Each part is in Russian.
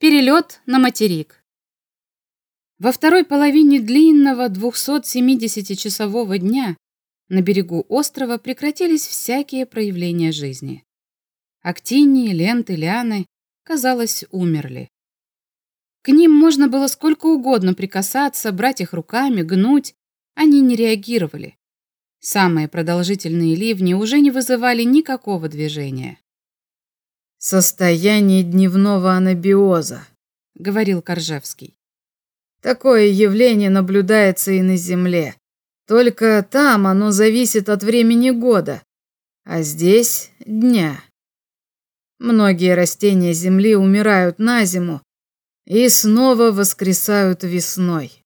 Перелет на материк. Во второй половине длинного 270-часового дня на берегу острова прекратились всякие проявления жизни. Актинии, ленты, лианы, казалось, умерли. К ним можно было сколько угодно прикасаться, брать их руками, гнуть, они не реагировали. Самые продолжительные ливни уже не вызывали никакого движения. «Состояние дневного анабиоза», — говорил Коржевский. «Такое явление наблюдается и на Земле. Только там оно зависит от времени года, а здесь — дня. Многие растения Земли умирают на зиму и снова воскресают весной.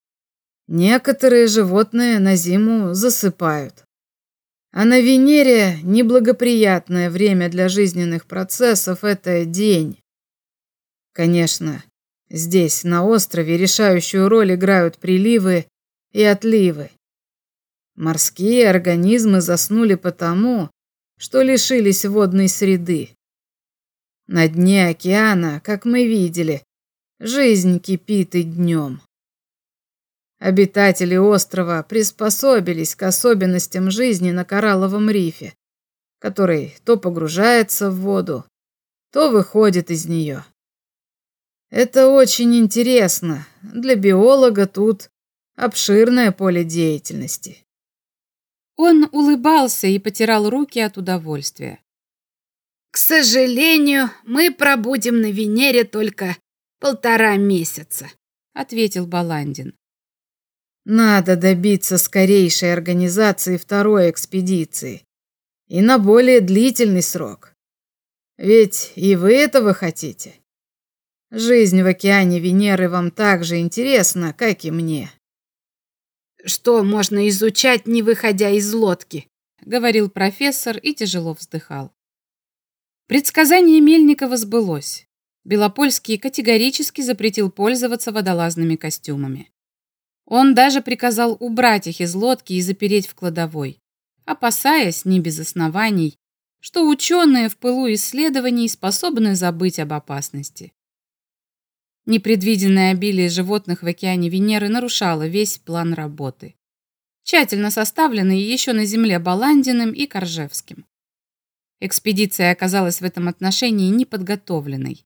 Некоторые животные на зиму засыпают. А на Венере неблагоприятное время для жизненных процессов – это день. Конечно, здесь, на острове, решающую роль играют приливы и отливы. Морские организмы заснули потому, что лишились водной среды. На дне океана, как мы видели, жизнь кипит и днем. Обитатели острова приспособились к особенностям жизни на коралловом рифе, который то погружается в воду, то выходит из нее. Это очень интересно. Для биолога тут обширное поле деятельности. Он улыбался и потирал руки от удовольствия. К сожалению, мы пробудем на Венере только полтора месяца, ответил Баландин. Надо добиться скорейшей организации второй экспедиции. И на более длительный срок. Ведь и вы этого хотите. Жизнь в океане Венеры вам так же интересна, как и мне. Что можно изучать, не выходя из лодки? говорил профессор и тяжело вздыхал. Предсказание Мельникова сбылось. Белопольский категорически запретил пользоваться водолазными костюмами. Он даже приказал убрать их из лодки и запереть в кладовой, опасаясь, не без оснований, что ученые в пылу исследований способны забыть об опасности. Непредвиденное обилие животных в океане Венеры нарушало весь план работы, тщательно составленный еще на Земле Баландиным и Коржевским. Экспедиция оказалась в этом отношении неподготовленной.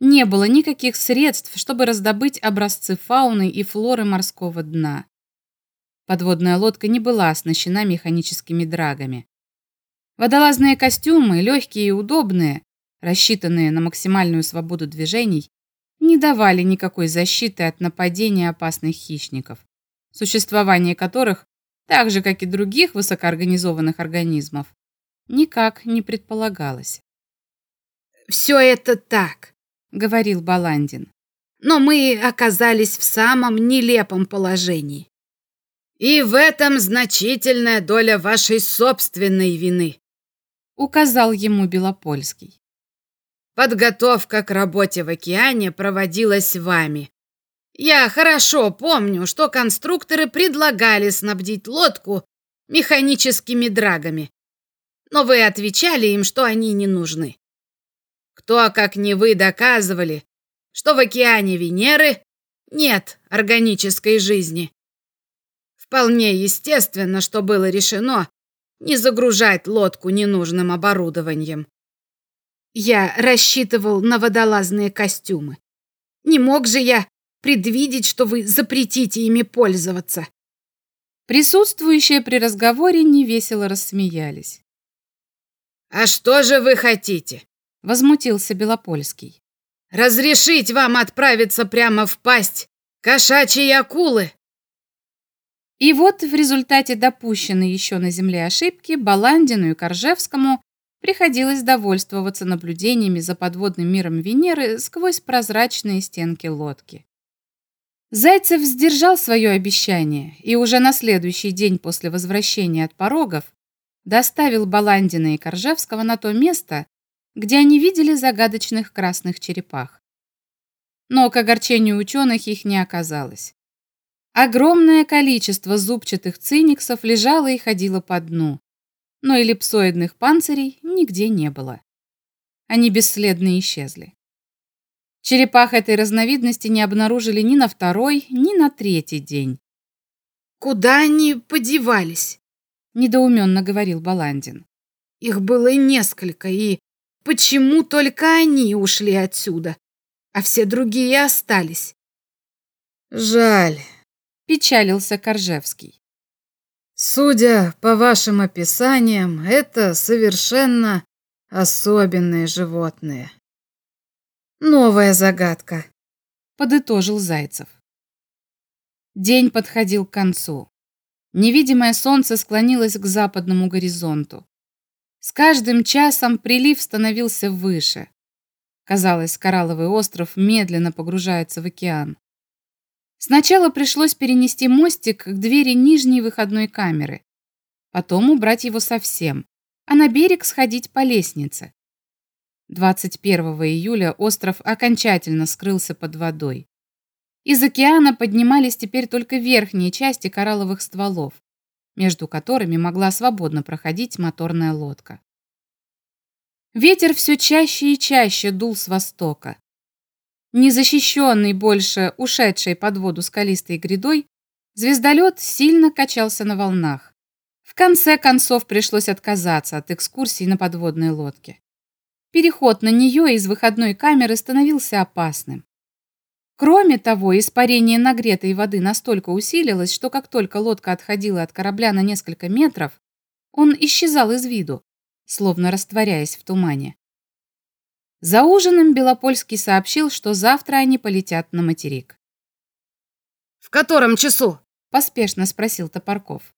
Не было никаких средств, чтобы раздобыть образцы фауны и флоры морского дна. Подводная лодка не была оснащена механическими драгами. Водолазные костюмы, легкие и удобные, рассчитанные на максимальную свободу движений, не давали никакой защиты от нападения опасных хищников, существование которых, так же как и других высокоорганизованных организмов, никак не предполагалось. «Все это так», — говорил Баландин. «Но мы оказались в самом нелепом положении. И в этом значительная доля вашей собственной вины», — указал ему Белопольский. «Подготовка к работе в океане проводилась вами. Я хорошо помню, что конструкторы предлагали снабдить лодку механическими драгами, но вы отвечали им, что они не нужны. Кто, как не вы, доказывали, что в океане Венеры нет органической жизни. Вполне естественно, что было решено не загружать лодку ненужным оборудованием. Я рассчитывал на водолазные костюмы. Не мог же я предвидеть, что вы запретите ими пользоваться. Присутствующие при разговоре невесело рассмеялись. «А что же вы хотите? Возмутился Белопольский. Разрешить вам отправиться прямо в пасть кошачьей акулы? И вот в результате допущенной еще на земле ошибки Баландину и Коржевскому приходилось довольствоваться наблюдениями за подводным миром Венеры сквозь прозрачные стенки лодки. Зайцев сдержал свое обещание и уже на следующий день после возвращения от порогов доставил Баландина и Коржевского на то место, где они видели загадочных красных черепах. Но к огорчению ученых их не оказалось. Огромное количество зубчатых циниксов лежало и ходило по дну, но эллипсоидных панцирей нигде не было. Они бесследно исчезли. Черепах этой разновидности не обнаружили ни на второй, ни на третий день. «Куда они подевались?» – недоуменно говорил Баландин. «Их было несколько, и почему только они ушли отсюда, а все другие остались?» «Жаль», – печалился Коржевский. «Судя по вашим описаниям, это совершенно особенные животные». Новая загадка, подытожил Зайцев. День подходил к концу. Невидимое солнце склонилось к западному горизонту. С каждым часом прилив становился выше. Казалось, коралловый остров медленно погружается в океан. Сначала пришлось перенести мостик к двери нижней выходной камеры, потом убрать его совсем, а на берег сходить по лестнице. 21 июля остров окончательно скрылся под водой. Из океана поднимались теперь только верхние части коралловых стволов, между которыми могла свободно проходить моторная лодка. Ветер все чаще и чаще дул с востока. Незащищенный больше ушедшей под воду скалистой грядой, звездолет сильно качался на волнах. В конце концов пришлось отказаться от экскурсии на подводной лодке. Переход на нее из выходной камеры становился опасным. Кроме того, испарение нагретой воды настолько усилилось, что как только лодка отходила от корабля на несколько метров, он исчезал из виду, словно растворяясь в тумане. За ужином Белопольский сообщил, что завтра они полетят на материк. «В котором часу?» – поспешно спросил Топорков.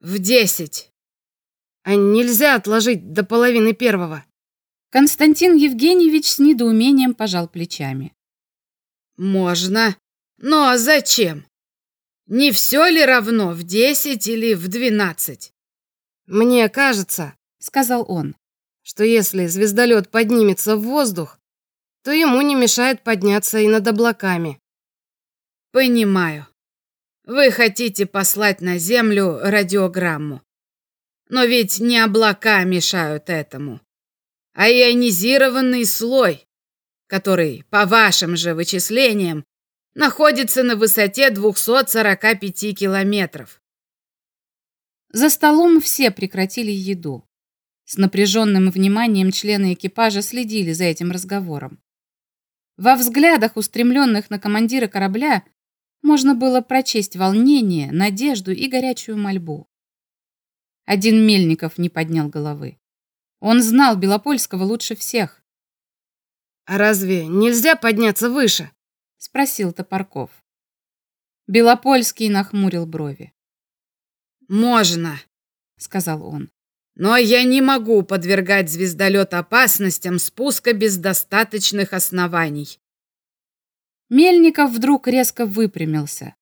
«В десять. А нельзя отложить до половины первого?» Константин Евгеньевич с недоумением пожал плечами. «Можно. Но зачем? Не все ли равно в десять или в двенадцать?» «Мне кажется», — сказал он, «что если звездолет поднимется в воздух, то ему не мешает подняться и над облаками». «Понимаю. Вы хотите послать на Землю радиограмму. Но ведь не облака мешают этому а ионизированный слой, который, по вашим же вычислениям, находится на высоте 245 километров. За столом все прекратили еду. С напряженным вниманием члены экипажа следили за этим разговором. Во взглядах, устремленных на командира корабля, можно было прочесть волнение, надежду и горячую мольбу. Один Мельников не поднял головы. Он знал Белопольского лучше всех. «А разве нельзя подняться выше?» — спросил Топорков. Белопольский нахмурил брови. «Можно», — сказал он. «Но я не могу подвергать звездолет опасностям спуска без достаточных оснований». Мельников вдруг резко выпрямился.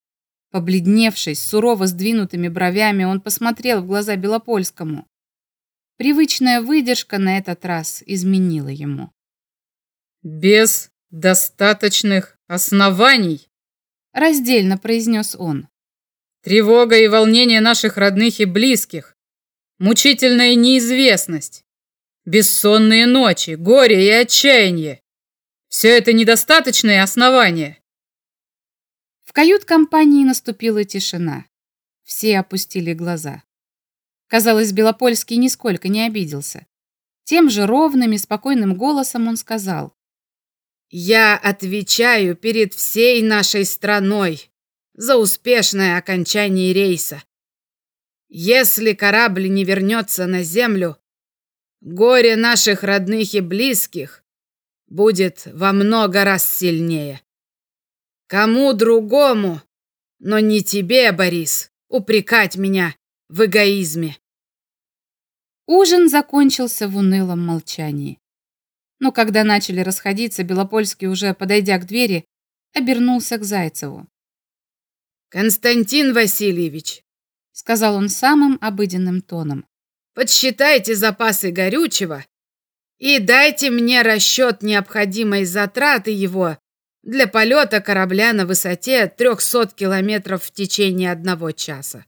Побледневшись, сурово сдвинутыми бровями, он посмотрел в глаза Белопольскому. Привычная выдержка на этот раз изменила ему. «Без достаточных оснований», — раздельно произнес он. «Тревога и волнение наших родных и близких, мучительная неизвестность, бессонные ночи, горе и отчаяние. Все это недостаточные основания». В кают-компании наступила тишина. Все опустили глаза. Казалось, Белопольский нисколько не обиделся. Тем же ровным и спокойным голосом он сказал. «Я отвечаю перед всей нашей страной за успешное окончание рейса. Если корабль не вернется на землю, горе наших родных и близких будет во много раз сильнее. Кому другому, но не тебе, Борис, упрекать меня в эгоизме. Ужин закончился в унылом молчании. Но когда начали расходиться, Белопольский, уже подойдя к двери, обернулся к Зайцеву. «Константин Васильевич», — сказал он самым обыденным тоном, «подсчитайте запасы горючего и дайте мне расчет необходимой затраты его для полета корабля на высоте 300 километров в течение одного часа.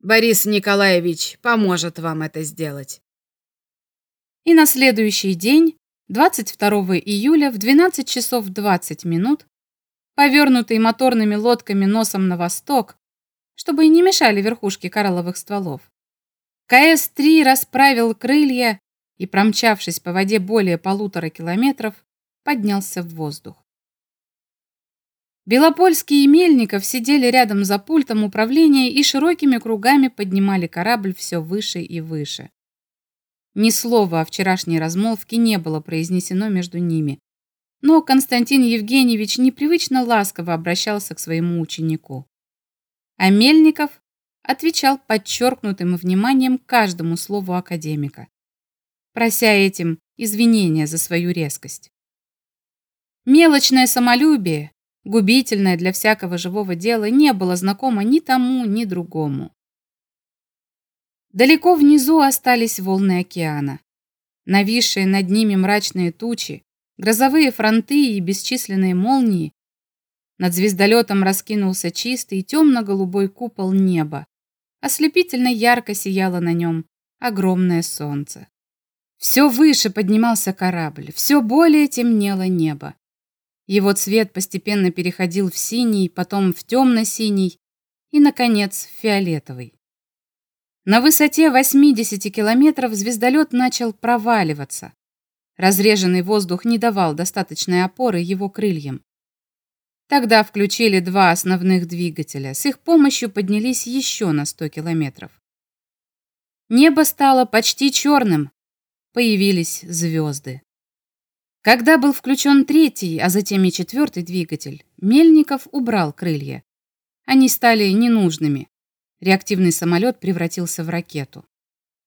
Борис Николаевич поможет вам это сделать. И на следующий день 22 июля в 12 часов 20 минут, повернутый моторными лодками носом на восток, чтобы не мешали верхушки коралловых стволов, КС-3 расправил крылья и, промчавшись по воде более полутора километров, поднялся в воздух. Белопольский и Мельников сидели рядом за пультом управления и широкими кругами поднимали корабль все выше и выше. Ни слова о вчерашней размолвке не было произнесено между ними, но Константин Евгеньевич непривычно ласково обращался к своему ученику. А Мельников отвечал подчеркнутым вниманием каждому слову академика, прося этим извинения за свою резкость. Мелочное самолюбие, губительное для всякого живого дела, не было знакомо ни тому, ни другому. Далеко внизу остались волны океана. Нависшие над ними мрачные тучи, грозовые фронты и бесчисленные молнии. Над звездолетом раскинулся чистый темно-голубой купол неба. Ослепительно ярко сияло на нем огромное солнце. Все выше поднимался корабль, все более темнело небо. Его цвет постепенно переходил в синий, потом в темно-синий и, наконец, в фиолетовый. На высоте 80 километров звездолет начал проваливаться. Разреженный воздух не давал достаточной опоры его крыльям. Тогда включили два основных двигателя. С их помощью поднялись еще на 100 километров. Небо стало почти черным. Появились звезды. Когда был включен третий, а затем и четвертый двигатель, Мельников убрал крылья. Они стали ненужными. Реактивный самолет превратился в ракету.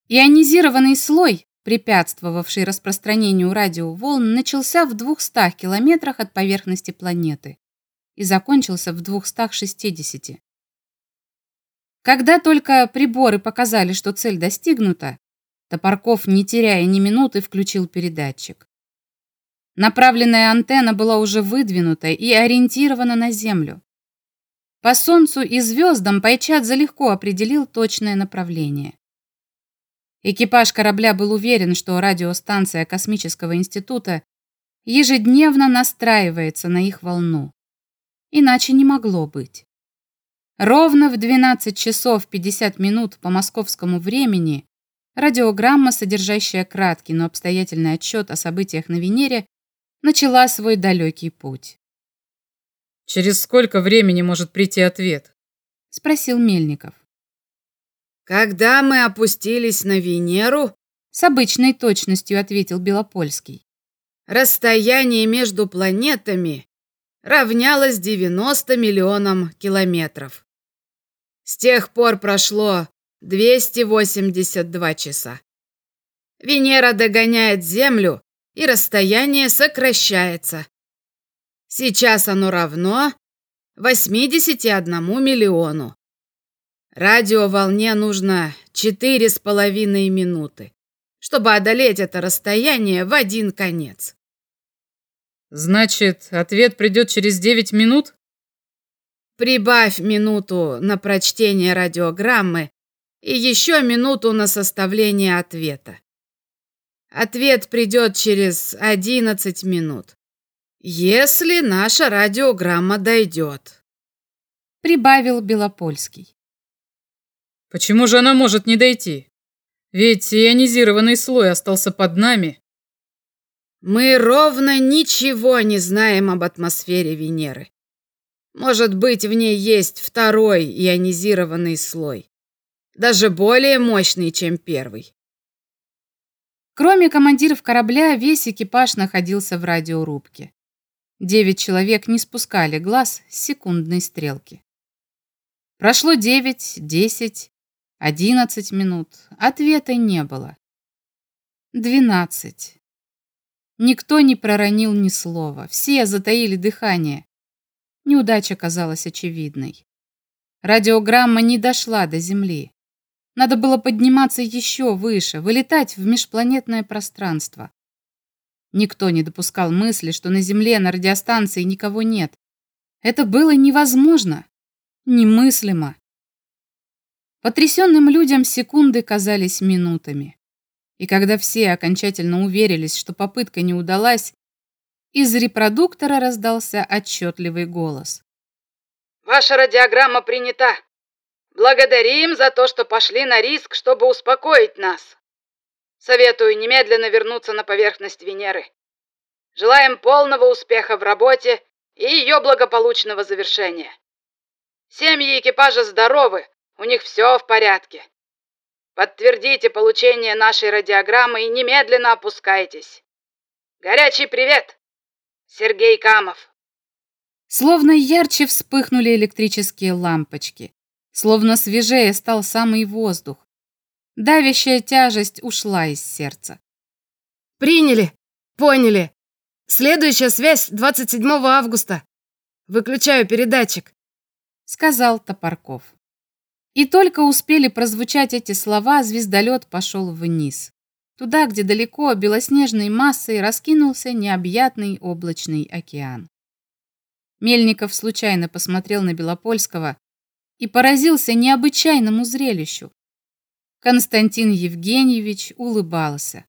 Ионизированный слой, препятствовавший распространению радиоволн, начался в 200 километрах от поверхности планеты и закончился в 260. Когда только приборы показали, что цель достигнута, Топорков, не теряя ни минуты, включил передатчик. Направленная антенна была уже выдвинута и ориентирована на Землю. По Солнцу и звездам Пайчат легко определил точное направление. Экипаж корабля был уверен, что радиостанция Космического института ежедневно настраивается на их волну. Иначе не могло быть. Ровно в 12 часов 50 минут по московскому времени радиограмма, содержащая краткий, но обстоятельный отчет о событиях на Венере, начала свой далекий путь. «Через сколько времени может прийти ответ?» — спросил Мельников. «Когда мы опустились на Венеру?» — с обычной точностью ответил Белопольский. «Расстояние между планетами равнялось 90 миллионам километров. С тех пор прошло 282 часа. Венера догоняет Землю и расстояние сокращается. Сейчас оно равно 81 миллиону. Радиоволне нужно 4,5 минуты, чтобы одолеть это расстояние в один конец. Значит, ответ придет через 9 минут? Прибавь минуту на прочтение радиограммы и еще минуту на составление ответа. Ответ придет через 11 минут. Если наша радиограмма дойдет. Прибавил Белопольский. Почему же она может не дойти? Ведь ионизированный слой остался под нами. Мы ровно ничего не знаем об атмосфере Венеры. Может быть, в ней есть второй ионизированный слой. Даже более мощный, чем первый. Кроме командиров корабля, весь экипаж находился в радиорубке. Девять человек не спускали глаз с секундной стрелки. Прошло девять, десять, одиннадцать минут. Ответа не было. Двенадцать. Никто не проронил ни слова. Все затаили дыхание. Неудача казалась очевидной. Радиограмма не дошла до Земли. Надо было подниматься еще выше, вылетать в межпланетное пространство. Никто не допускал мысли, что на Земле на радиостанции никого нет. Это было невозможно, немыслимо. Потрясенным людям секунды казались минутами. И когда все окончательно уверились, что попытка не удалась, из репродуктора раздался отчетливый голос. «Ваша радиограмма принята. Благодарим за то, что пошли на риск, чтобы успокоить нас. Советую немедленно вернуться на поверхность Венеры. Желаем полного успеха в работе и ее благополучного завершения. Семьи экипажа здоровы, у них все в порядке. Подтвердите получение нашей радиограммы и немедленно опускайтесь. Горячий привет! Сергей Камов. Словно ярче вспыхнули электрические лампочки. Словно свежее стал самый воздух. Давящая тяжесть ушла из сердца. «Приняли! Поняли! Следующая связь 27 августа. Выключаю передатчик», — сказал Топорков. И только успели прозвучать эти слова, звездолет пошел вниз. Туда, где далеко белоснежной массой раскинулся необъятный облачный океан. Мельников случайно посмотрел на Белопольского и поразился необычайному зрелищу. Константин Евгеньевич улыбался.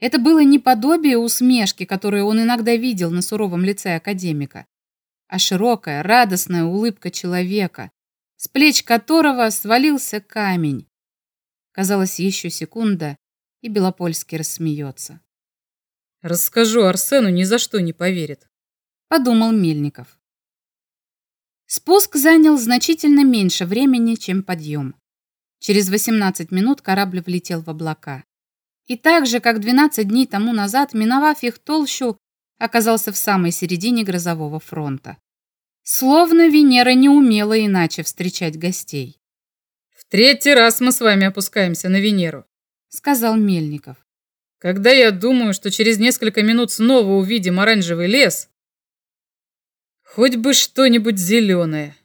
Это было не подобие усмешки, которую он иногда видел на суровом лице академика, а широкая, радостная улыбка человека, с плеч которого свалился камень. Казалось, еще секунда, и Белопольский рассмеется. «Расскажу Арсену, ни за что не поверит», — подумал Мельников. Спуск занял значительно меньше времени, чем подъем. Через 18 минут корабль влетел в облака. И так же, как 12 дней тому назад, миновав их толщу, оказался в самой середине грозового фронта. Словно Венера не умела иначе встречать гостей. «В третий раз мы с вами опускаемся на Венеру», — сказал Мельников. «Когда я думаю, что через несколько минут снова увидим оранжевый лес, Хоть бы что-нибудь зеленое.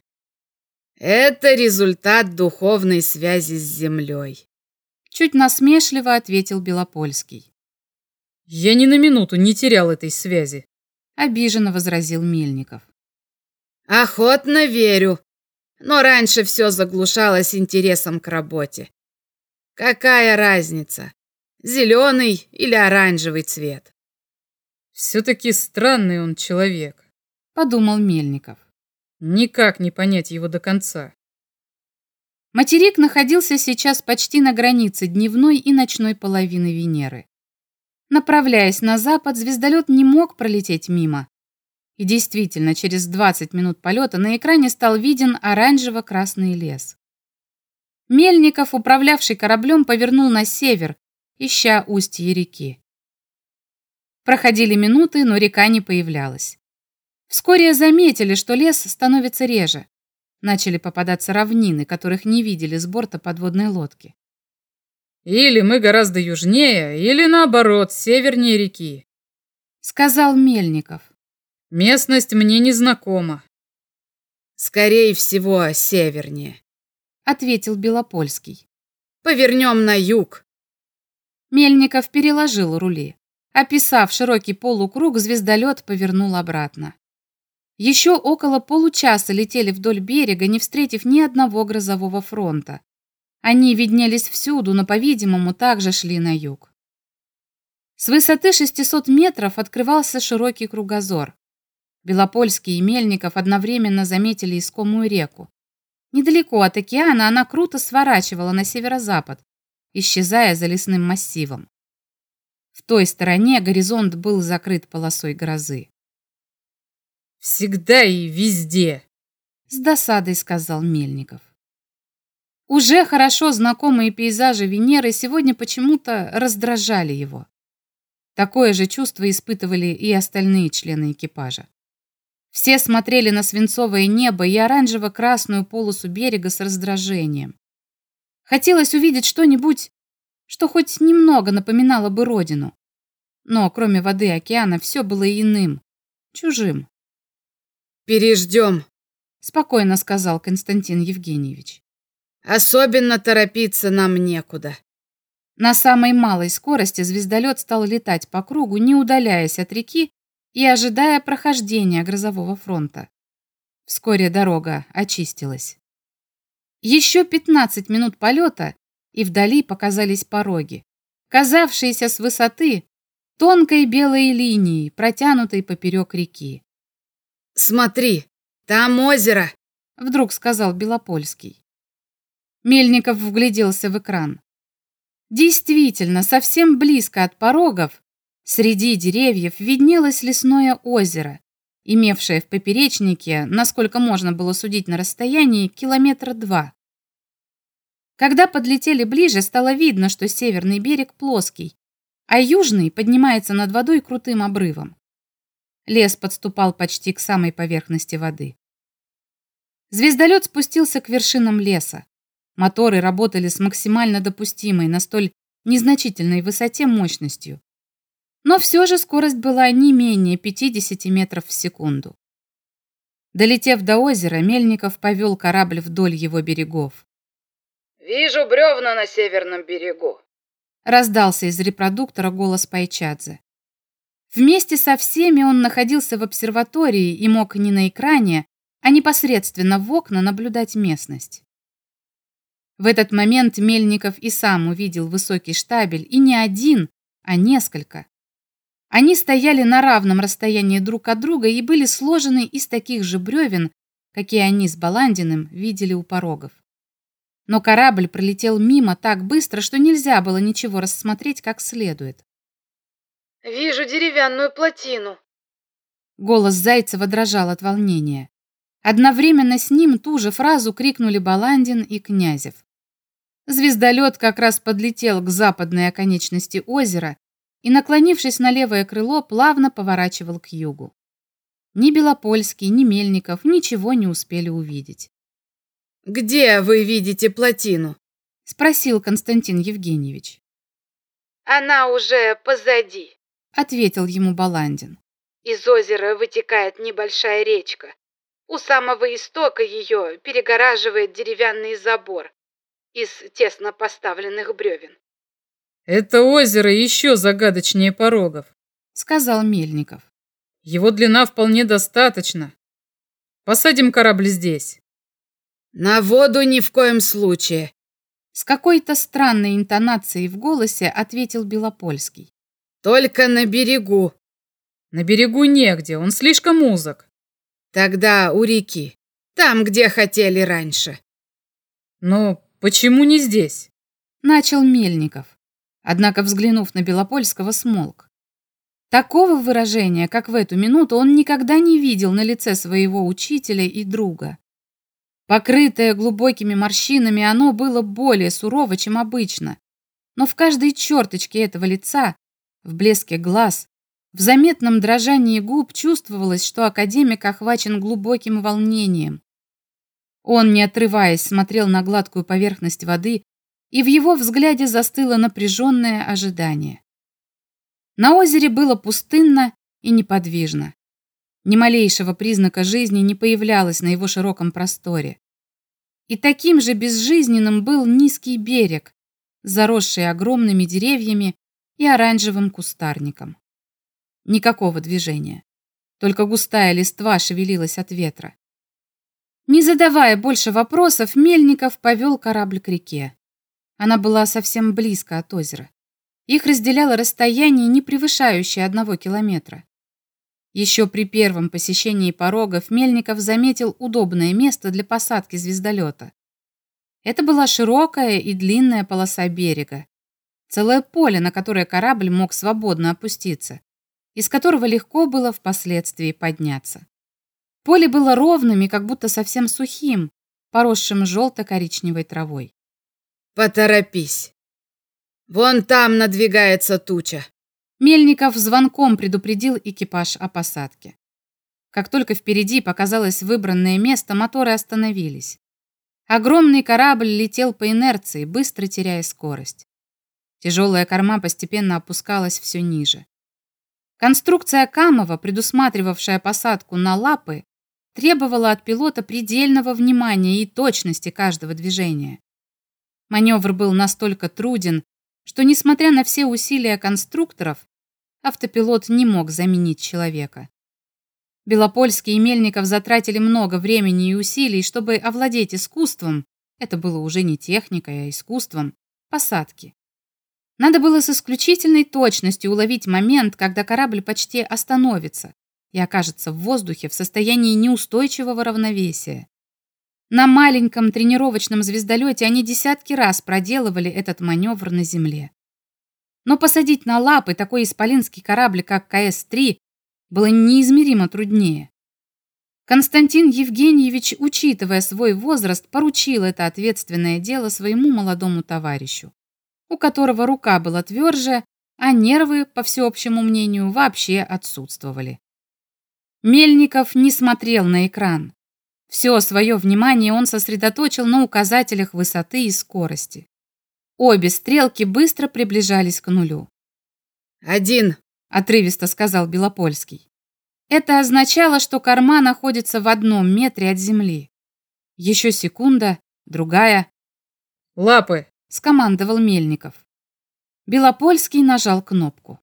Это результат духовной связи с землей. Чуть насмешливо ответил Белопольский. Я ни на минуту не терял этой связи. Обиженно возразил Мельников. Охотно верю. Но раньше все заглушалось интересом к работе. Какая разница, зеленый или оранжевый цвет? Все-таки странный он человек подумал Мельников. Никак не понять его до конца. Материк находился сейчас почти на границе дневной и ночной половины Венеры. Направляясь на запад, звездолет не мог пролететь мимо. И действительно, через 20 минут полета на экране стал виден оранжево-красный лес. Мельников, управлявший кораблем, повернул на север, ища устье реки. Проходили минуты, но река не появлялась. Вскоре заметили, что лес становится реже. Начали попадаться равнины, которых не видели с борта подводной лодки. «Или мы гораздо южнее, или наоборот, севернее реки», — сказал Мельников. «Местность мне не знакома». «Скорее всего, севернее», — ответил Белопольский. «Повернем на юг». Мельников переложил рули. Описав широкий полукруг, звездолет повернул обратно. Еще около получаса летели вдоль берега, не встретив ни одного грозового фронта. Они виднелись всюду, но, по-видимому, также шли на юг. С высоты 600 метров открывался широкий кругозор. Белопольский и Мельников одновременно заметили искомую реку. Недалеко от океана она круто сворачивала на северо-запад, исчезая за лесным массивом. В той стороне горизонт был закрыт полосой грозы. Всегда и везде, с досадой сказал Мельников. Уже хорошо знакомые пейзажи Венеры сегодня почему-то раздражали его. Такое же чувство испытывали и остальные члены экипажа. Все смотрели на свинцовое небо и оранжево-красную полосу берега с раздражением. Хотелось увидеть что-нибудь, что хоть немного напоминало бы родину. Но кроме воды океана все было иным, чужим. «Переждем», — спокойно сказал Константин Евгеньевич. «Особенно торопиться нам некуда». На самой малой скорости звездолет стал летать по кругу, не удаляясь от реки и ожидая прохождения грозового фронта. Вскоре дорога очистилась. Еще 15 минут полета, и вдали показались пороги. казавшиеся с высоты тонкой белой линией, протянутой поперек реки. «Смотри, там озеро!» — вдруг сказал Белопольский. Мельников вгляделся в экран. Действительно, совсем близко от порогов, среди деревьев виднелось лесное озеро, имевшее в поперечнике, насколько можно было судить на расстоянии, километра два. Когда подлетели ближе, стало видно, что северный берег плоский, а южный поднимается над водой крутым обрывом. Лес подступал почти к самой поверхности воды. Звездолет спустился к вершинам леса. Моторы работали с максимально допустимой на столь незначительной высоте мощностью. Но все же скорость была не менее 50 метров в секунду. Долетев до озера, Мельников повел корабль вдоль его берегов. «Вижу бревна на северном берегу», — раздался из репродуктора голос Пайчадзе. Вместе со всеми он находился в обсерватории и мог не на экране, а непосредственно в окна наблюдать местность. В этот момент Мельников и сам увидел высокий штабель, и не один, а несколько. Они стояли на равном расстоянии друг от друга и были сложены из таких же бревен, какие они с Баландиным видели у порогов. Но корабль пролетел мимо так быстро, что нельзя было ничего рассмотреть как следует. «Вижу деревянную плотину». Голос Зайцева дрожал от волнения. Одновременно с ним ту же фразу крикнули Баландин и Князев. Звездолет как раз подлетел к западной оконечности озера и, наклонившись на левое крыло, плавно поворачивал к югу. Ни Белопольский, ни Мельников ничего не успели увидеть. «Где вы видите плотину?» — спросил Константин Евгеньевич. «Она уже позади», — ответил ему Баландин. «Из озера вытекает небольшая речка. У самого истока ее перегораживает деревянный забор из тесно поставленных бревен». «Это озеро еще загадочнее порогов», — сказал Мельников. «Его длина вполне достаточно. Посадим корабль здесь». «На воду ни в коем случае!» С какой-то странной интонацией в голосе ответил Белопольский. «Только на берегу!» «На берегу негде, он слишком узок». «Тогда у реки, там, где хотели раньше». «Но почему не здесь?» Начал Мельников. Однако, взглянув на Белопольского, смолк. Такого выражения, как в эту минуту, он никогда не видел на лице своего учителя и друга. Покрытое глубокими морщинами, оно было более сурово, чем обычно. Но в каждой черточке этого лица, в блеске глаз, в заметном дрожании губ чувствовалось, что академик охвачен глубоким волнением. Он, не отрываясь, смотрел на гладкую поверхность воды, и в его взгляде застыло напряженное ожидание. На озере было пустынно и неподвижно. Ни малейшего признака жизни не появлялось на его широком просторе. И таким же безжизненным был низкий берег, заросший огромными деревьями и оранжевым кустарником. Никакого движения. Только густая листва шевелилась от ветра. Не задавая больше вопросов, Мельников повел корабль к реке. Она была совсем близко от озера. Их разделяло расстояние, не превышающее одного километра. Еще при первом посещении порогов Мельников заметил удобное место для посадки звездолета. Это была широкая и длинная полоса берега. Целое поле, на которое корабль мог свободно опуститься, из которого легко было впоследствии подняться. Поле было ровным и как будто совсем сухим, поросшим желто-коричневой травой. «Поторопись! Вон там надвигается туча!» Мельников звонком предупредил экипаж о посадке. Как только впереди показалось выбранное место, моторы остановились. Огромный корабль летел по инерции, быстро теряя скорость. Тяжелая корма постепенно опускалась все ниже. Конструкция Камова, предусматривавшая посадку на лапы, требовала от пилота предельного внимания и точности каждого движения. Маневр был настолько труден, что, несмотря на все усилия конструкторов, автопилот не мог заменить человека. Белопольский и Мельников затратили много времени и усилий, чтобы овладеть искусством, это было уже не техникой, а искусством, посадки. Надо было с исключительной точностью уловить момент, когда корабль почти остановится и окажется в воздухе в состоянии неустойчивого равновесия. На маленьком тренировочном звездолете они десятки раз проделывали этот маневр на Земле. Но посадить на лапы такой исполинский корабль, как КС-3, было неизмеримо труднее. Константин Евгеньевич, учитывая свой возраст, поручил это ответственное дело своему молодому товарищу, у которого рука была тверже, а нервы, по всеобщему мнению, вообще отсутствовали. Мельников не смотрел на экран. Все свое внимание он сосредоточил на указателях высоты и скорости. Обе стрелки быстро приближались к нулю. «Один», — отрывисто сказал Белопольский. Это означало, что корма находится в одном метре от земли. Еще секунда, другая. «Лапы!» — скомандовал Мельников. Белопольский нажал кнопку.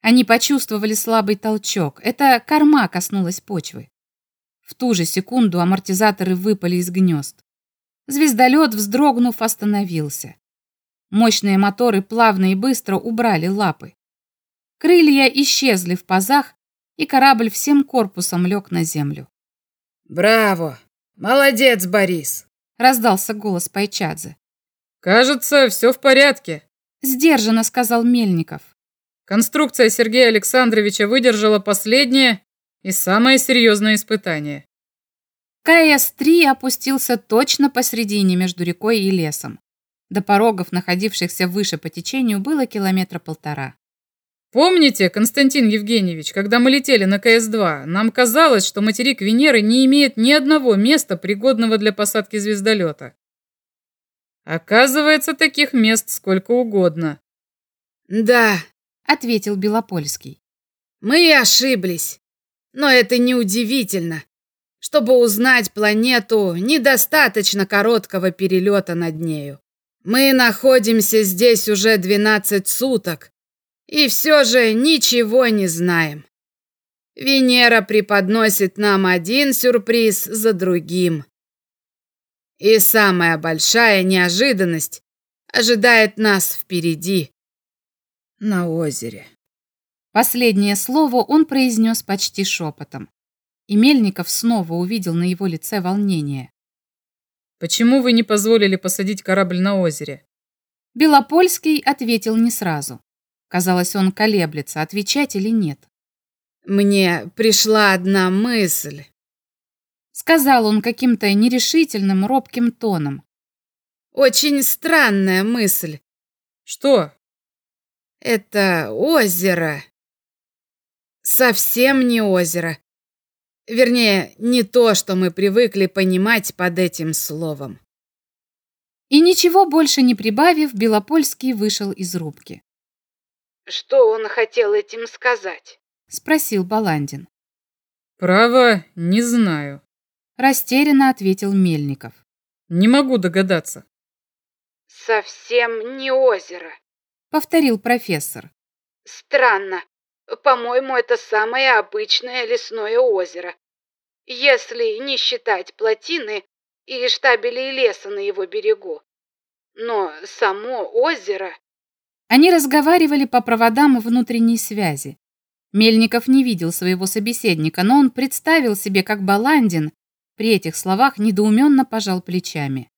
Они почувствовали слабый толчок. Это корма коснулась почвы. В ту же секунду амортизаторы выпали из гнезд. Звездолет, вздрогнув, остановился. Мощные моторы плавно и быстро убрали лапы. Крылья исчезли в пазах, и корабль всем корпусом лег на землю. «Браво! Молодец, Борис!» — раздался голос Пайчадзе. «Кажется, все в порядке», — сдержанно сказал Мельников. «Конструкция Сергея Александровича выдержала последнее и самое серьезное испытание». КС-3 опустился точно посредине между рекой и лесом. До порогов, находившихся выше по течению, было километра полтора. Помните, Константин Евгеньевич, когда мы летели на КС-2, нам казалось, что материк Венеры не имеет ни одного места, пригодного для посадки звездолета. Оказывается, таких мест сколько угодно. Да, ответил Белопольский. Мы ошиблись. Но это неудивительно. Чтобы узнать планету, недостаточно короткого перелета над нею. Мы находимся здесь уже 12 суток, и все же ничего не знаем. Венера преподносит нам один сюрприз за другим. И самая большая неожиданность ожидает нас впереди. На озере. Последнее слово он произнес почти шепотом. И Мельников снова увидел на его лице волнение. «Почему вы не позволили посадить корабль на озере?» Белопольский ответил не сразу. Казалось, он колеблется, отвечать или нет. «Мне пришла одна мысль», — сказал он каким-то нерешительным, робким тоном. «Очень странная мысль». «Что?» «Это озеро. Совсем не озеро. Вернее, не то, что мы привыкли понимать под этим словом». И ничего больше не прибавив, Белопольский вышел из рубки. Что он хотел этим сказать? Спросил Баландин. Право, не знаю. Растерянно ответил Мельников. Не могу догадаться. Совсем не озеро. Повторил профессор. Странно. По-моему, это самое обычное лесное озеро. Если не считать плотины и штабелей леса на его берегу. Но само озеро... Они разговаривали по проводам внутренней связи. Мельников не видел своего собеседника, но он представил себе, как Баландин при этих словах недоуменно пожал плечами.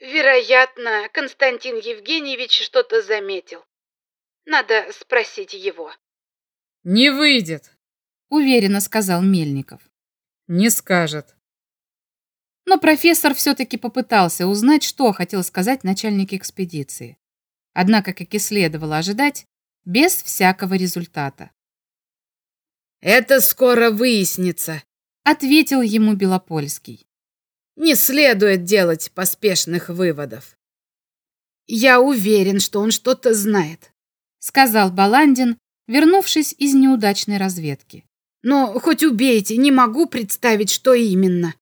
«Вероятно, Константин Евгеньевич что-то заметил. Надо спросить его». «Не выйдет», — уверенно сказал Мельников. «Не скажет». Но профессор все-таки попытался узнать, что хотел сказать начальник экспедиции однако, как и следовало ожидать, без всякого результата. «Это скоро выяснится», — ответил ему Белопольский. «Не следует делать поспешных выводов». «Я уверен, что он что-то знает», — сказал Баландин, вернувшись из неудачной разведки. «Но хоть убейте, не могу представить, что именно».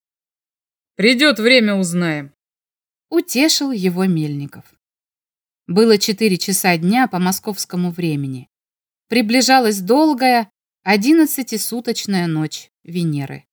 «Придет время, узнаем», — утешил его Мельников. Было четыре часа дня по московскому времени. Приближалась долгая, одиннадцатисуточная ночь Венеры.